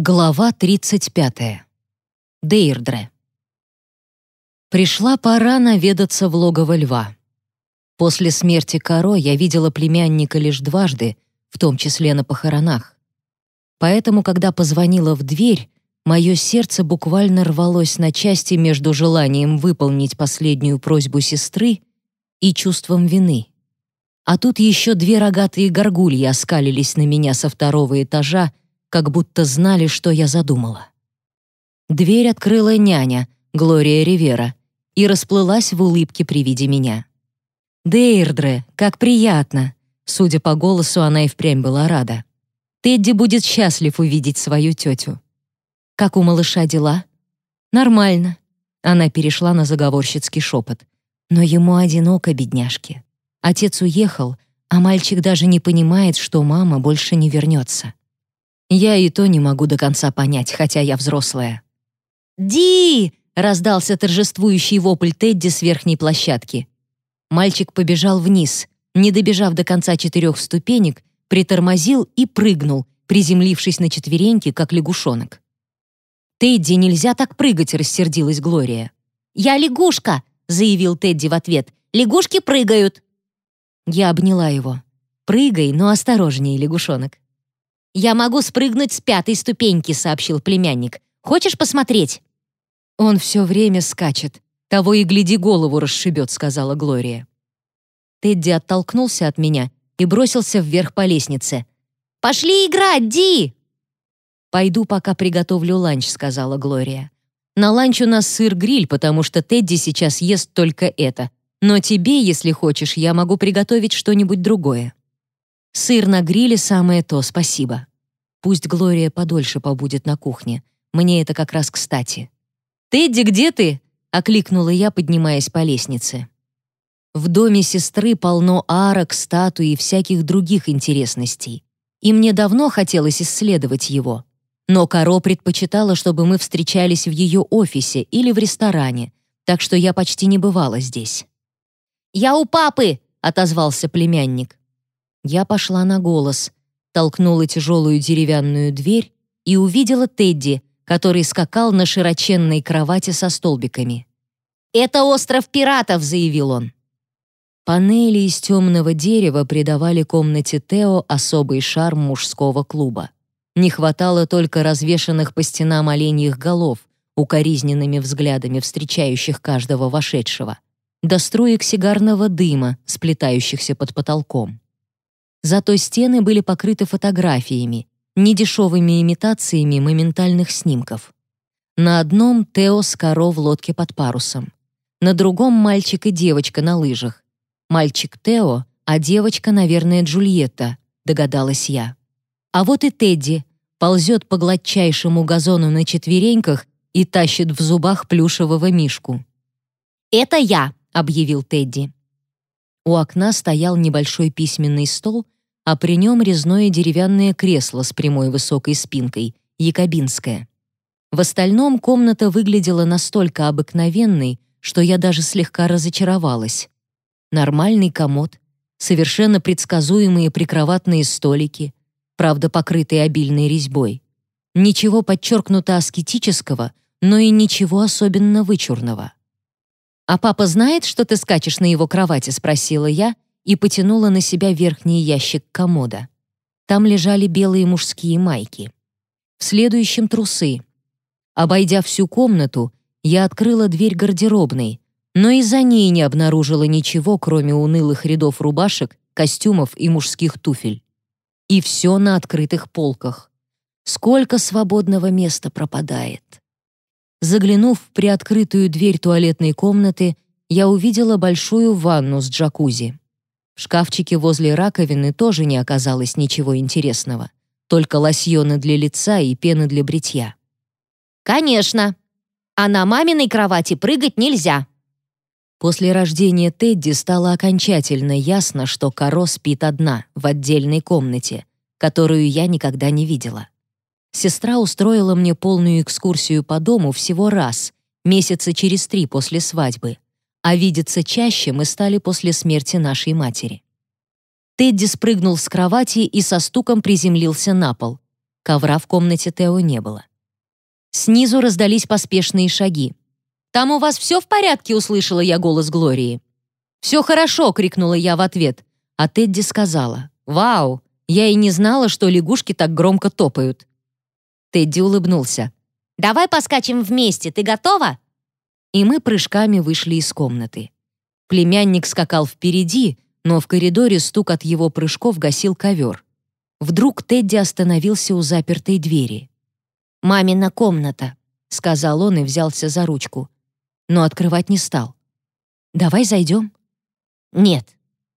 Глава 35. Дейрдре. Пришла пора наведаться в логово льва. После смерти Каро я видела племянника лишь дважды, в том числе на похоронах. Поэтому, когда позвонила в дверь, мое сердце буквально рвалось на части между желанием выполнить последнюю просьбу сестры и чувством вины. А тут еще две рогатые горгульи оскалились на меня со второго этажа, как будто знали, что я задумала. Дверь открыла няня, Глория Ривера, и расплылась в улыбке при виде меня. «Дейрдре, как приятно!» Судя по голосу, она и впрямь была рада. «Тедди будет счастлив увидеть свою тетю». «Как у малыша дела?» «Нормально». Она перешла на заговорщицкий шепот. «Но ему одиноко, бедняжке. Отец уехал, а мальчик даже не понимает, что мама больше не вернется. Я и то не могу до конца понять, хотя я взрослая. «Ди!» — раздался торжествующий вопль Тедди с верхней площадки. Мальчик побежал вниз, не добежав до конца четырех ступенек, притормозил и прыгнул, приземлившись на четвереньки, как лягушонок. «Тедди, нельзя так прыгать!» — рассердилась Глория. «Я лягушка!» — заявил Тедди в ответ. «Лягушки прыгают!» Я обняла его. «Прыгай, но осторожнее, лягушонок». «Я могу спрыгнуть с пятой ступеньки», — сообщил племянник. «Хочешь посмотреть?» «Он все время скачет. Того и гляди, голову расшибет», — сказала Глория. Тедди оттолкнулся от меня и бросился вверх по лестнице. «Пошли играть, Ди!» «Пойду, пока приготовлю ланч», — сказала Глория. «На ланч у нас сыр-гриль, потому что Тедди сейчас ест только это. Но тебе, если хочешь, я могу приготовить что-нибудь другое». Сыр на гриле самое то, спасибо. Пусть Глория подольше побудет на кухне. Мне это как раз кстати. «Тедди, где ты?» — окликнула я, поднимаясь по лестнице. В доме сестры полно арок, статуй и всяких других интересностей. И мне давно хотелось исследовать его. Но Каро предпочитала, чтобы мы встречались в ее офисе или в ресторане, так что я почти не бывала здесь. «Я у папы!» — отозвался племянник. Я пошла на голос, толкнула тяжелую деревянную дверь и увидела Тедди, который скакал на широченной кровати со столбиками. «Это остров пиратов», — заявил он. Панели из темного дерева придавали комнате Тео особый шарм мужского клуба. Не хватало только развешанных по стенам оленьих голов, укоризненными взглядами встречающих каждого вошедшего, до струек сигарного дыма, сплетающихся под потолком. Зато стены были покрыты фотографиями, недешевыми имитациями моментальных снимков. На одном Тео с Каро в лодке под парусом. На другом мальчик и девочка на лыжах. Мальчик Тео, а девочка, наверное, Джульетта, догадалась я. А вот и Тедди ползет по гладчайшему газону на четвереньках и тащит в зубах плюшевого мишку. «Это я», — объявил Тедди. У окна стоял небольшой письменный стол, а при нем резное деревянное кресло с прямой высокой спинкой, якобинское. В остальном комната выглядела настолько обыкновенной, что я даже слегка разочаровалась. Нормальный комод, совершенно предсказуемые прикроватные столики, правда, покрытые обильной резьбой. Ничего подчеркнуто аскетического, но и ничего особенно вычурного. «А папа знает, что ты скачешь на его кровати?» — спросила я и потянула на себя верхний ящик комода. Там лежали белые мужские майки. В следующем трусы. Обойдя всю комнату, я открыла дверь гардеробной, но и за ней не обнаружила ничего, кроме унылых рядов рубашек, костюмов и мужских туфель. И все на открытых полках. Сколько свободного места пропадает. Заглянув в приоткрытую дверь туалетной комнаты, я увидела большую ванну с джакузи. В шкафчике возле раковины тоже не оказалось ничего интересного, только лосьоны для лица и пены для бритья. «Конечно! А на маминой кровати прыгать нельзя!» После рождения Тедди стало окончательно ясно, что Каро спит одна, в отдельной комнате, которую я никогда не видела. Сестра устроила мне полную экскурсию по дому всего раз, месяца через три после свадьбы, а видеться чаще мы стали после смерти нашей матери. Тедди спрыгнул с кровати и со стуком приземлился на пол. Ковра в комнате Тео не было. Снизу раздались поспешные шаги. «Там у вас все в порядке?» — услышала я голос Глории. «Все хорошо!» — крикнула я в ответ. А Тедди сказала. «Вау! Я и не знала, что лягушки так громко топают». Тедди улыбнулся. «Давай поскачем вместе, ты готова?» И мы прыжками вышли из комнаты. Племянник скакал впереди, но в коридоре стук от его прыжков гасил ковер. Вдруг Тедди остановился у запертой двери. «Мамина комната», — сказал он и взялся за ручку. Но открывать не стал. «Давай зайдем». «Нет».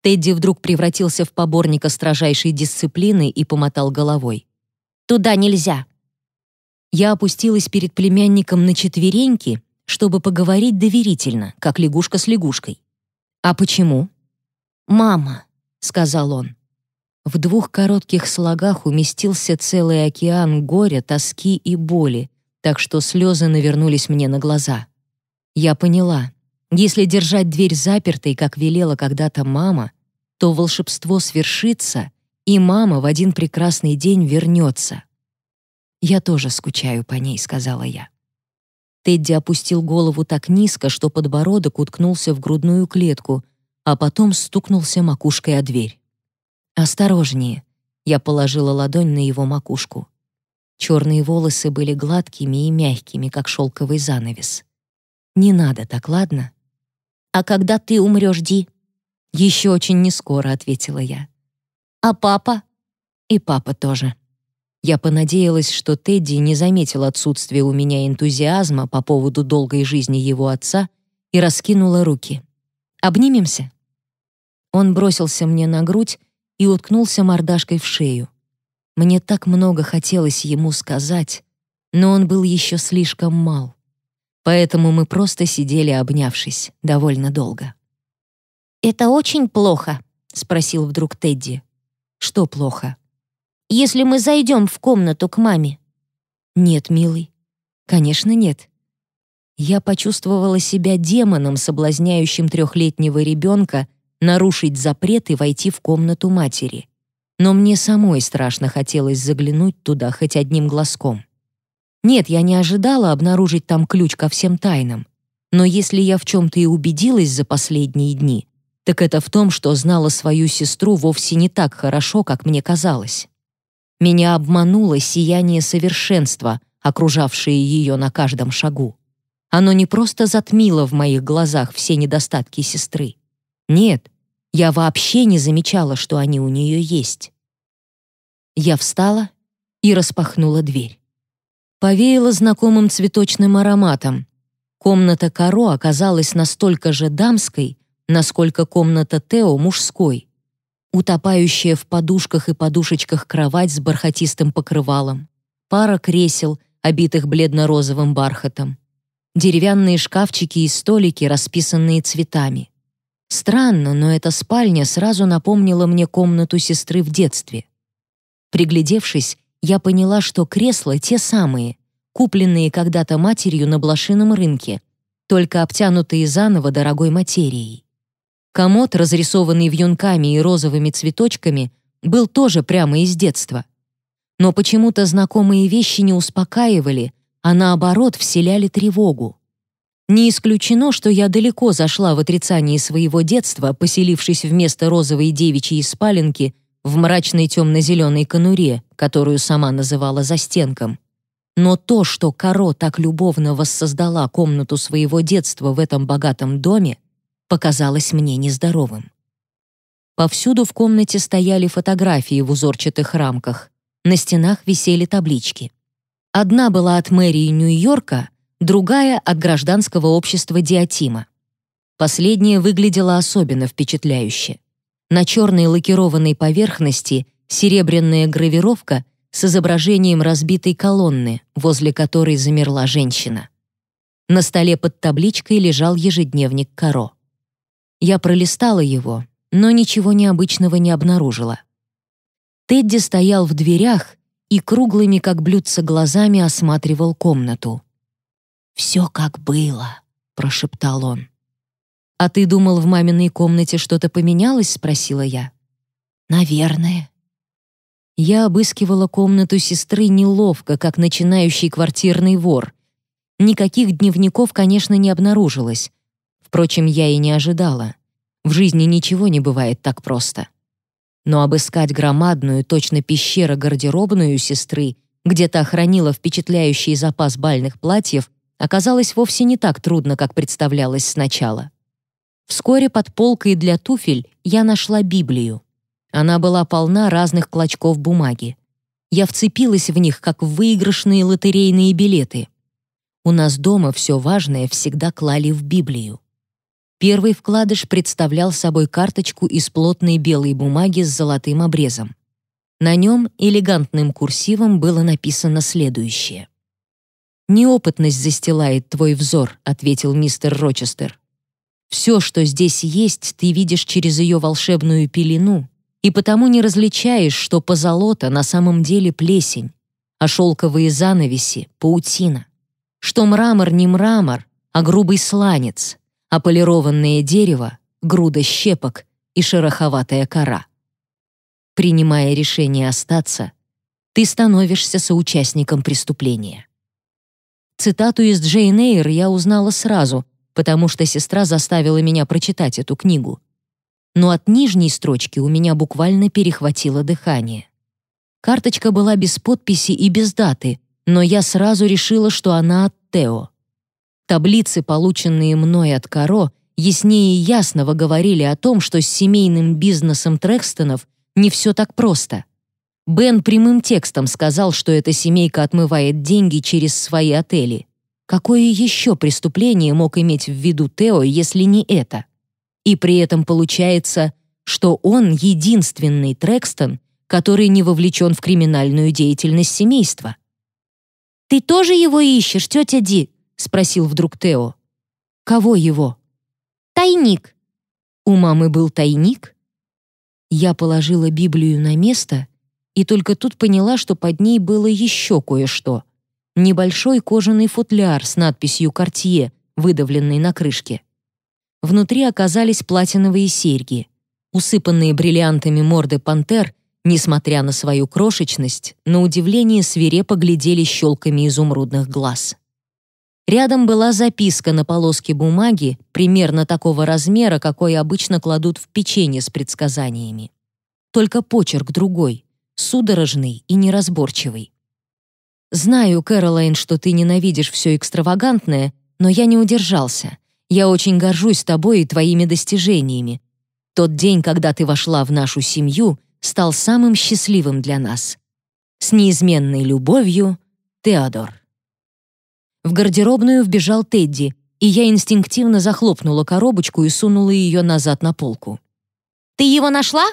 Тедди вдруг превратился в поборника строжайшей дисциплины и помотал головой. «Туда нельзя». Я опустилась перед племянником на четвереньки, чтобы поговорить доверительно, как лягушка с лягушкой. «А почему?» «Мама», — сказал он. В двух коротких слогах уместился целый океан горя, тоски и боли, так что слезы навернулись мне на глаза. Я поняла, если держать дверь запертой, как велела когда-то мама, то волшебство свершится, и мама в один прекрасный день вернется. «Я тоже скучаю по ней», — сказала я. Тедди опустил голову так низко, что подбородок уткнулся в грудную клетку, а потом стукнулся макушкой о дверь. «Осторожнее!» — я положила ладонь на его макушку. Черные волосы были гладкими и мягкими, как шелковый занавес. «Не надо так, ладно?» «А когда ты умрешь, Ди?» «Еще очень нескоро», — ответила я. «А папа?» «И папа тоже». Я понадеялась, что Тедди не заметил отсутствия у меня энтузиазма по поводу долгой жизни его отца и раскинула руки. «Обнимемся?» Он бросился мне на грудь, и уткнулся мордашкой в шею. Мне так много хотелось ему сказать, но он был еще слишком мал. Поэтому мы просто сидели, обнявшись, довольно долго. «Это очень плохо?» — спросил вдруг Тедди. «Что плохо?» «Если мы зайдем в комнату к маме». «Нет, милый. Конечно, нет». Я почувствовала себя демоном, соблазняющим трехлетнего ребенка, нарушить запрет и войти в комнату матери. Но мне самой страшно хотелось заглянуть туда хоть одним глазком. Нет, я не ожидала обнаружить там ключ ко всем тайнам. Но если я в чем-то и убедилась за последние дни, так это в том, что знала свою сестру вовсе не так хорошо, как мне казалось. Меня обмануло сияние совершенства, окружавшее ее на каждом шагу. Оно не просто затмило в моих глазах все недостатки сестры. Нет, я вообще не замечала, что они у нее есть. Я встала и распахнула дверь. Повеяло знакомым цветочным ароматом. Комната Каро оказалась настолько же дамской, насколько комната Тео мужской. Утопающая в подушках и подушечках кровать с бархатистым покрывалом, пара кресел, обитых бледно-розовым бархатом, деревянные шкафчики и столики, расписанные цветами. Странно, но эта спальня сразу напомнила мне комнату сестры в детстве. Приглядевшись, я поняла, что кресла те самые, купленные когда-то матерью на блошином рынке, только обтянутые заново дорогой материей. Комод, разрисованный вьюнками и розовыми цветочками, был тоже прямо из детства. Но почему-то знакомые вещи не успокаивали, а наоборот вселяли тревогу. Не исключено, что я далеко зашла в отрицании своего детства, поселившись вместо розовой девичьей спаленки в мрачной темно-зеленой конуре, которую сама называла застенком. Но то, что Каро так любовно воссоздала комнату своего детства в этом богатом доме, показалось мне нездоровым. Повсюду в комнате стояли фотографии в узорчатых рамках. На стенах висели таблички. Одна была от мэрии Нью-Йорка — другая — от гражданского общества Диатима. Последняя выглядела особенно впечатляюще. На черной лакированной поверхности серебряная гравировка с изображением разбитой колонны, возле которой замерла женщина. На столе под табличкой лежал ежедневник Каро. Я пролистала его, но ничего необычного не обнаружила. Тедди стоял в дверях и круглыми, как блюдца, глазами осматривал комнату. «Все как было», — прошептал он. «А ты думал, в маминой комнате что-то поменялось?» — спросила я. «Наверное». Я обыскивала комнату сестры неловко, как начинающий квартирный вор. Никаких дневников, конечно, не обнаружилось. Впрочем, я и не ожидала. В жизни ничего не бывает так просто. Но обыскать громадную, точно пещера гардеробную сестры, где-то охранила впечатляющий запас бальных платьев, оказалось вовсе не так трудно, как представлялось сначала. Вскоре под полкой для туфель я нашла Библию. Она была полна разных клочков бумаги. Я вцепилась в них, как в выигрышные лотерейные билеты. У нас дома все важное всегда клали в Библию. Первый вкладыш представлял собой карточку из плотной белой бумаги с золотым обрезом. На нем элегантным курсивом было написано следующее. «Неопытность застилает твой взор», — ответил мистер Рочестер. «Все, что здесь есть, ты видишь через ее волшебную пелену, и потому не различаешь, что позолота на самом деле плесень, а шелковые занавеси — паутина, что мрамор не мрамор, а грубый сланец, а полированное дерево — груда щепок и шероховатая кора. Принимая решение остаться, ты становишься соучастником преступления. Цитату из Джейн Эйр я узнала сразу, потому что сестра заставила меня прочитать эту книгу но от нижней строчки у меня буквально перехватило дыхание. Карточка была без подписи и без даты, но я сразу решила, что она от Тео. Таблицы, полученные мной от Каро, яснее ясного говорили о том, что с семейным бизнесом Трекстонов не все так просто. Бен прямым текстом сказал, что эта семейка отмывает деньги через свои отели. Какое еще преступление мог иметь в виду Тео, если не это? И при этом получается, что он единственный Трекстон, который не вовлечен в криминальную деятельность семейства. «Ты тоже его ищешь, тетя Ди?» — спросил вдруг Тео. «Кого его?» «Тайник». «У мамы был тайник?» Я положила Библию на место и только тут поняла, что под ней было еще кое-что. Небольшой кожаный футляр с надписью «Кортье», выдавленный на крышке. Внутри оказались платиновые серьги. Усыпанные бриллиантами морды пантер, несмотря на свою крошечность, на удивление свирепо глядели щелками изумрудных глаз. Рядом была записка на полоске бумаги, примерно такого размера, какой обычно кладут в печенье с предсказаниями. Только почерк другой, судорожный и неразборчивый. «Знаю, Кэролайн, что ты ненавидишь все экстравагантное, но я не удержался. Я очень горжусь тобой и твоими достижениями. Тот день, когда ты вошла в нашу семью, стал самым счастливым для нас. С неизменной любовью, Теодор. В гардеробную вбежал Тедди, и я инстинктивно захлопнула коробочку и сунула ее назад на полку. «Ты его нашла?»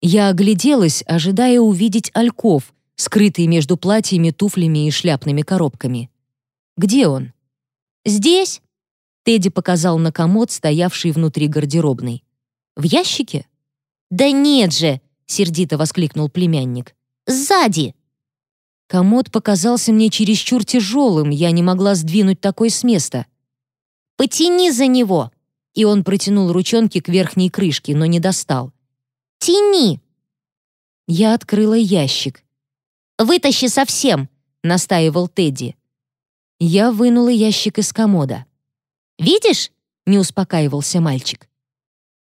Я огляделась, ожидая увидеть альков, скрытый между платьями, туфлями и шляпными коробками. «Где он?» «Здесь», Тедди показал на комод, стоявший внутри гардеробной. «В ящике?» «Да нет же!» — сердито воскликнул племянник. «Сзади!» Комод показался мне чересчур тяжелым, я не могла сдвинуть такой с места. «Потяни за него!» И он протянул ручонки к верхней крышке, но не достал. «Тяни!» Я открыла ящик. «Вытащи совсем!» — настаивал Тедди. Я вынула ящик из комода. Видишь?» — не успокаивался мальчик.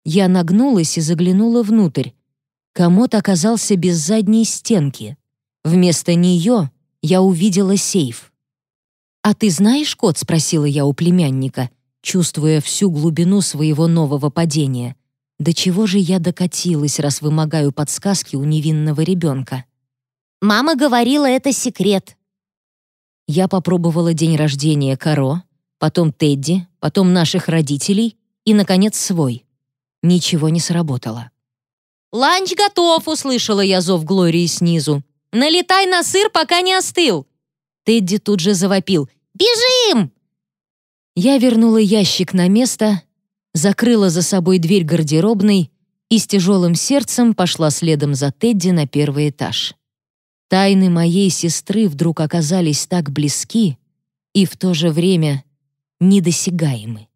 Я нагнулась и заглянула внутрь. Комод оказался без задней стенки. Вместо нее я увидела сейф. «А ты знаешь код?» — спросила я у племянника, чувствуя всю глубину своего нового падения. «До чего же я докатилась, раз вымогаю подсказки у невинного ребенка?» «Мама говорила, это секрет». Я попробовала день рождения Каро, потом Тедди, потом наших родителей и, наконец, свой. Ничего не сработало. «Ланч готов!» — услышала я зов Глории снизу. «Налетай на сыр, пока не остыл!» Тедди тут же завопил. «Бежим!» Я вернула ящик на место, закрыла за собой дверь гардеробной и с тяжелым сердцем пошла следом за Тедди на первый этаж. Тайны моей сестры вдруг оказались так близки и в то же время недосягаемы.